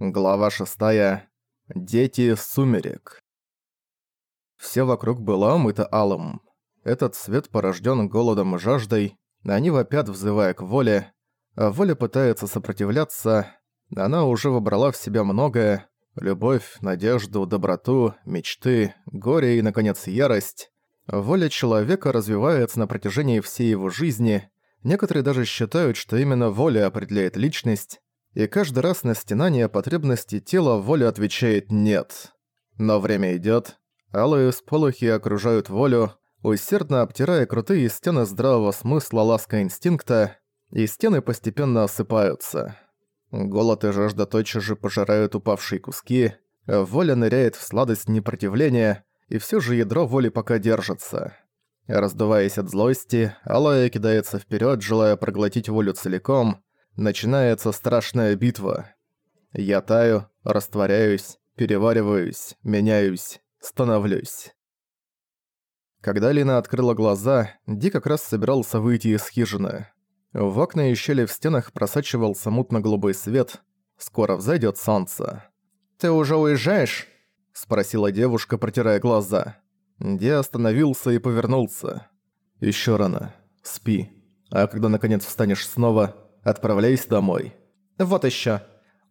Глава 6. Дети сумерек. Все вокруг было омыто алым. Этот свет порожден голодом и жаждой, они вопят, взывая к воле, а воля пытается сопротивляться, она уже вобрала в себя многое – любовь, надежду, доброту, мечты, горе и, наконец, ярость. Воля человека развивается на протяжении всей его жизни, некоторые даже считают, что именно воля определяет личность, и каждый раз на стенание потребности тела воля отвечает «нет». Но время идёт, алые сполохи окружают волю, усердно обтирая крутые стены здравого смысла ласка инстинкта, и стены постепенно осыпаются. Голод и жажда тотчас же пожирают упавшие куски, воля ныряет в сладость непротивления, и всё же ядро воли пока держится. Раздуваясь от злости, алая кидается вперёд, желая проглотить волю целиком, начинается страшная битва. Я таю, растворяюсь, перевариваюсь, меняюсь, становлюсь. Когда Лина открыла глаза, Ди как раз собирался выйти из хижины. В окна и щели в стенах просачивался мутно-голубой свет. Скоро взойдет солнце. «Ты уже уезжаешь?» – спросила девушка, протирая глаза. Ди остановился и повернулся. Еще рано. Спи. А когда наконец встанешь снова, Отправляйся домой». «Вот еще.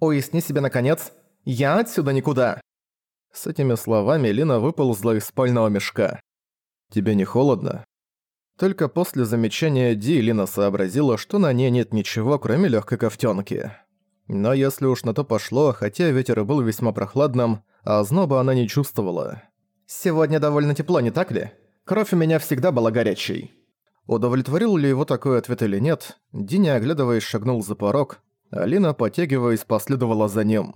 Уясни себе наконец. Я отсюда никуда». С этими словами Лина выползла из спального мешка. «Тебе не холодно?» Только после замечания Ди Лина сообразила, что на ней нет ничего, кроме легкой ковтёнки. Но если уж на то пошло, хотя ветер был весьма прохладным, а зноба она не чувствовала. «Сегодня довольно тепло, не так ли? Кровь у меня всегда была горячей». Удовлетворил ли его такой ответ или нет, Ди, оглядываясь, шагнул за порог, Алина, потягиваясь, последовала за ним.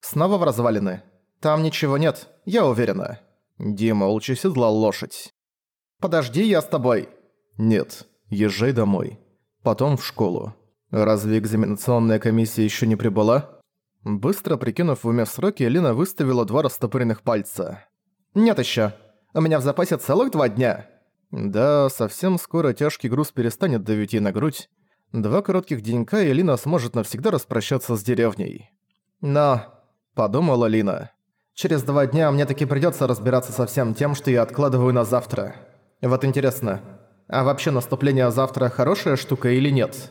«Снова в развалины? Там ничего нет, я уверена». Ди молча седлал лошадь. «Подожди, я с тобой». «Нет, езжай домой. Потом в школу. Разве экзаменационная комиссия еще не прибыла?» Быстро прикинув в уме сроки, Алина выставила два растопыренных пальца. «Нет еще. У меня в запасе целых два дня». Да, совсем скоро тяжкий груз перестанет давить ей на грудь. Два коротких денька, и Лина сможет навсегда распрощаться с деревней. «Но», — подумала Лина, — «через два дня мне таки придётся разбираться со всем тем, что я откладываю на завтра. Вот интересно, а вообще наступление завтра хорошая штука или нет?»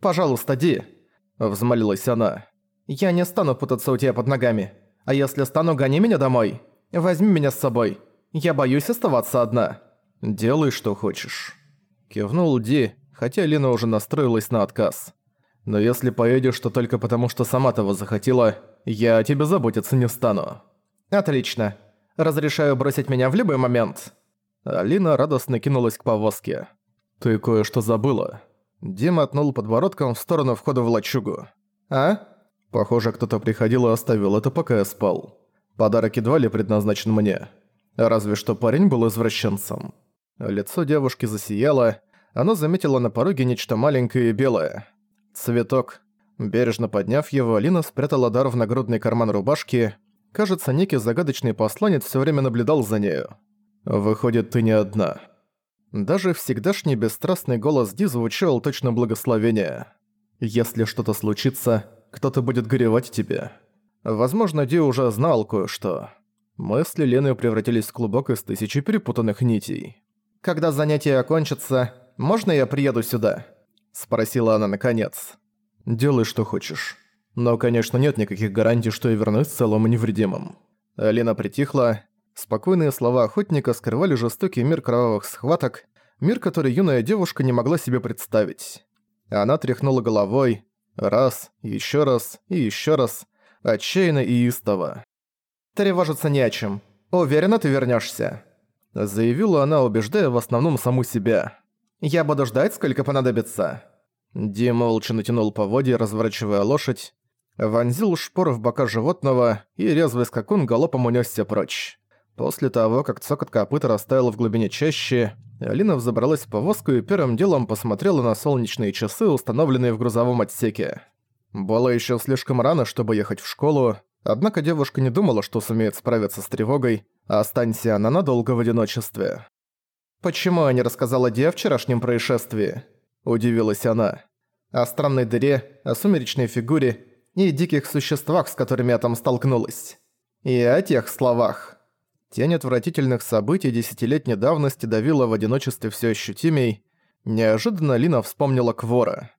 «Пожалуйста, Ди», — взмолилась она. «Я не стану путаться у тебя под ногами. А если стану, гони меня домой. Возьми меня с собой. Я боюсь оставаться одна». «Делай, что хочешь». Кивнул Ди, хотя Лина уже настроилась на отказ. «Но если поедешь, то только потому, что сама того захотела, я о тебе заботиться не стану». «Отлично. Разрешаю бросить меня в любой момент». Алина радостно кинулась к повозке. «Ты кое-что забыла». Дима отнул подбородком в сторону входа в лачугу. «А?» Похоже, кто-то приходил и оставил это, пока я спал. Подарок едва ли предназначен мне. Разве что парень был извращенцем. Лицо девушки засияло, она заметила на пороге нечто маленькое и белое. Цветок. Бережно подняв его, Алина спрятала дар в нагрудный карман рубашки. Кажется, некий загадочный посланец все время наблюдал за нею. «Выходит, ты не одна». Даже всегдашний бесстрастный голос Ди звучал точно благословение. «Если что-то случится, кто-то будет горевать тебе». Возможно, Ди уже знал кое-что. Мысли Лены превратились в клубок из тысячи перепутанных нитей. «Когда занятие окончится, можно я приеду сюда?» – спросила она наконец. «Делай, что хочешь. Но, конечно, нет никаких гарантий, что я вернусь целым и невредимым». Лена притихла. Спокойные слова охотника скрывали жестокий мир кровавых схваток, мир, который юная девушка не могла себе представить. Она тряхнула головой. Раз, еще раз и еще раз. Отчаянно и истово. «Тревожиться не о чем. Уверена, ты вернешься. Заявила она, убеждая в основном саму себя. «Я буду ждать, сколько понадобится». Ди молча натянул поводья, разворачивая лошадь, вонзил шпор в бока животного, и резвый скакун галопом унесся прочь. После того, как цокот копыта растаял в глубине чащи, Алина взобралась в повозку и первым делом посмотрела на солнечные часы, установленные в грузовом отсеке. Было еще слишком рано, чтобы ехать в школу, однако девушка не думала, что сумеет справиться с тревогой, Останься она надолго в одиночестве. «Почему я не рассказала Ди о вчерашнем происшествии?» – удивилась она. «О странной дыре, о сумеречной фигуре и диких существах, с которыми я там столкнулась. И о тех словах. Тень отвратительных событий десятилетней давности давила в одиночестве все ощутимей. Неожиданно Лина вспомнила Квора.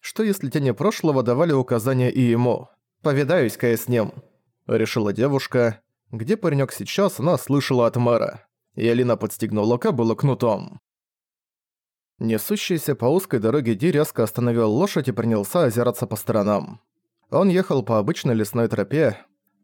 Что если тени прошлого давали указания и ему? «Повидаюсь-ка я с ним», — решила девушка. Где паренёк сейчас, она слышала от мэра. И Алина подстегнула кобылу кнутом. Несущийся по узкой дороге Ди резко остановил лошадь и принялся озираться по сторонам. Он ехал по обычной лесной тропе.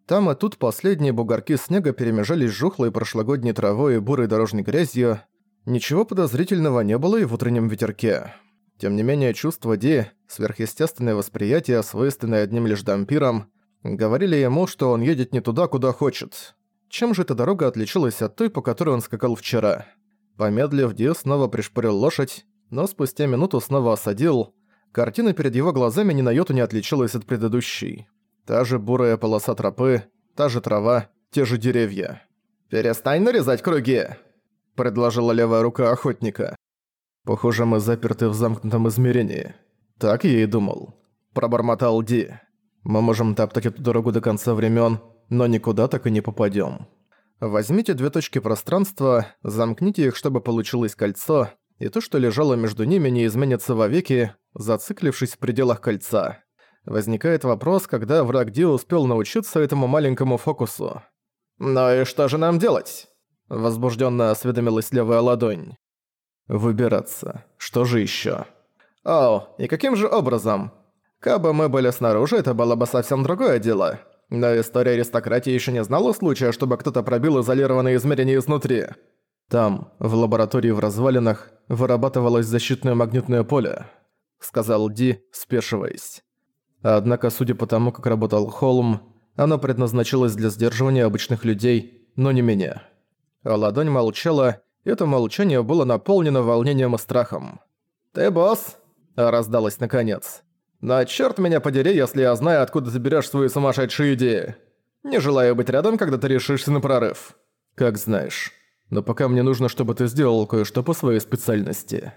Там и тут последние бугорки снега перемежались жухлой прошлогодней травой и бурой дорожной грязью. Ничего подозрительного не было и в утреннем ветерке. Тем не менее, чувство Ди, сверхъестественное восприятие, свойственное одним лишь дампирам, говорили ему, что он едет не туда, куда хочет. Чем же эта дорога отличалась от той, по которой он скакал вчера? Помедлив, Ди снова пришпорил лошадь, но спустя минуту снова осадил. Картина перед его глазами ни на йоту не отличалась от предыдущей. Та же бурая полоса тропы, та же трава, те же деревья. «Перестань нарезать круги!» – предложила левая рука охотника. «Похоже, мы заперты в замкнутом измерении. Так я и думал». Пробормотал Ди. «Мы можем топтать эту дорогу до конца времен, но никуда так и не попадем. Возьмите две точки пространства, замкните их, чтобы получилось кольцо, и то, что лежало между ними, не изменится вовеки, зациклившись в пределах кольца. Возникает вопрос, когда враг Ди успел научиться этому маленькому фокусу. «Ну и что же нам делать?» Возбужденно осведомилась левая ладонь. «Выбираться. Что же еще? «О, и каким же образом? Кабы мы были снаружи, это было бы совсем другое дело. Но история аристократии еще не знала случая, чтобы кто-то пробил изолированные измерения изнутри. Там, в лаборатории в развалинах, вырабатывалось защитное магнитное поле», — сказал Ди, спешиваясь. Однако, судя по тому, как работал Холм, оно предназначалось для сдерживания обычных людей, но не меня. Ладонь молчала, это молчание было наполнено волнением и страхом. «Ты босс?» — раздалось наконец. «Но чёрт меня подери, если я знаю, откуда ты берёшь свои сумасшедшие идеи. Не желаю быть рядом, когда ты решишься на прорыв». «Как знаешь. Но пока мне нужно, чтобы ты сделал кое-что по своей специальности».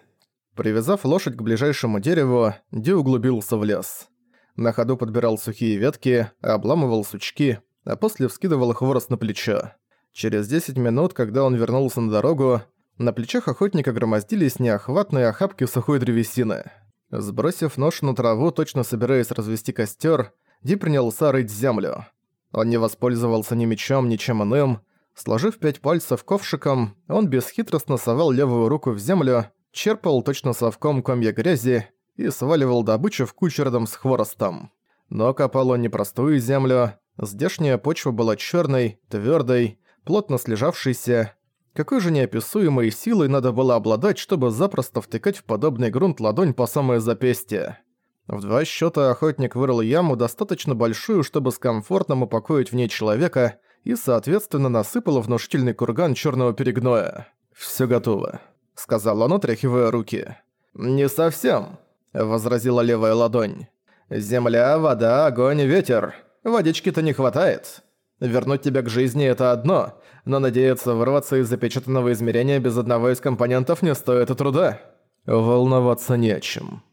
Привязав лошадь к ближайшему дереву, Ди углубился в лес. На ходу подбирал сухие ветки, обламывал сучки, а после вскидывал хворост на плечо. Через 10 минут, когда он вернулся на дорогу, на плечах охотника громоздились неохватные охапки сухой древесины. Сбросив нож на траву, точно собираясь развести костер, Ди принялся рыть землю. Он не воспользовался ни мечом, ни чем иным. Сложив пять пальцев ковшиком, он бесхитростно совал левую руку в землю, черпал точно совком комья грязи и сваливал добычу в кучу рядом с хворостом. Но копал он не простую землю, здешняя почва была черной, твердой, плотно слежавшейся. Какой же неописуемой силой надо было обладать, чтобы запросто втыкать в подобный грунт ладонь по самое запястье. В два счета охотник вырыл яму достаточно большую, чтобы с комфортом упокоить в ней человека и, соответственно, насыпал внушительный курган черного перегноя. Все готово», — сказал он, отряхивая руки. «Не совсем», — возразила левая ладонь. «Земля, вода, огонь, ветер. Водички-то не хватает. Вернуть тебя к жизни — это одно, но надеяться вырваться из запечатанного измерения без одного из компонентов не стоит и труда». «Волноваться не о чем».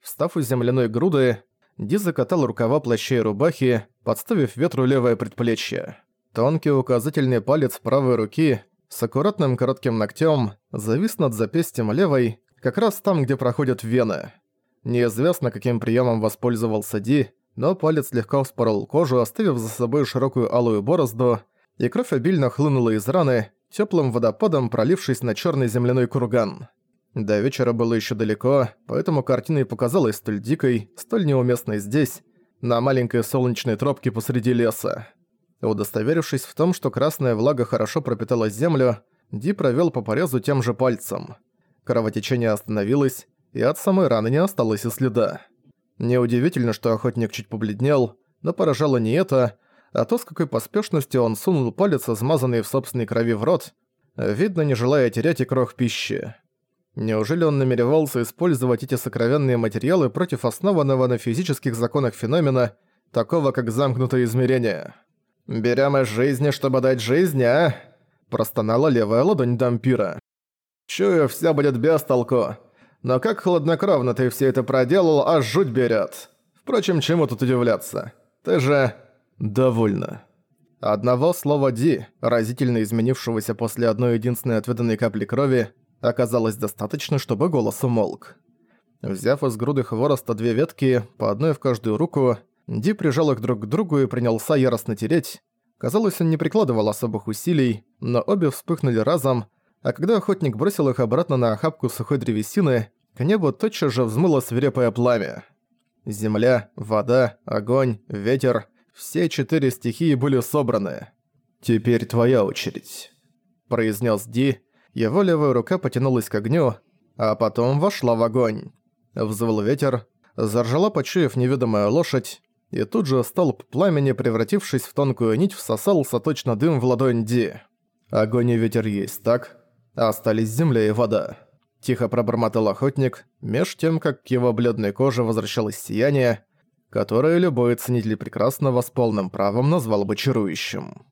Встав из земляной груды, Ди закатал рукава плаща и рубахи, подставив ветру левое предплечье. Тонкий указательный палец правой руки с аккуратным коротким ногтем завис над запястьем левой, как раз там, где проходят вены. Неизвестно, каким приемом воспользовался Ди, но палец слегка вспорол кожу, оставив за собой широкую алую борозду, и кровь обильно хлынула из раны, теплым водопадом пролившись на черный земляной курган. До вечера было еще далеко, поэтому картина и показалась столь дикой, столь неуместной здесь, на маленькой солнечной тропке посреди леса. Удостоверившись в том, что красная влага хорошо пропитала землю, Ди провел по порезу тем же пальцем. Кровотечение остановилось, и от самой раны не осталось и следа. Неудивительно, что охотник чуть побледнел, но поражало не это, а то, с какой поспешностью он сунул палец, измазанный в собственной крови в рот, видно, не желая терять и крох пищи. Неужели он намеревался использовать эти сокровенные материалы против основанного на физических законах феномена, такого как замкнутое измерение? «Берем из жизни, чтобы дать жизнь, а?» Простонала левая ладонь дампира. «Чую, всё будет без толку. Но как хладнокровно ты все это проделал, аж жуть берет. Впрочем, чему тут удивляться? Ты же... довольна. Одного слова «ди», разительно изменившегося после одной единственной отведанной капли крови, оказалось достаточно, чтобы голос умолк. Взяв из груды хвороста две ветки, по одной в каждую руку, Ди прижал их друг к другу и принялся яростно тереть. Казалось, он не прикладывал особых усилий, но обе вспыхнули разом, а когда охотник бросил их обратно на охапку сухой древесины, к небу тотчас же взмыло свирепое пламя. Земля, вода, огонь, ветер — все четыре стихии были собраны. «Теперь твоя очередь», — произнес Ди. Его левая рука потянулась к огню, а потом вошла в огонь. Взвыл ветер, заржала, почуяв неведомая лошадь, и тут же столб пламени, превратившись в тонкую нить, всосался точно дым в ладонь Ди. Огонь и ветер есть, так? Остались земля и вода. Тихо пробормотал охотник, меж тем, как к его бледной коже возвращалось сияние, которое любой ценитель прекрасного с полным правом назвал бы чарующим.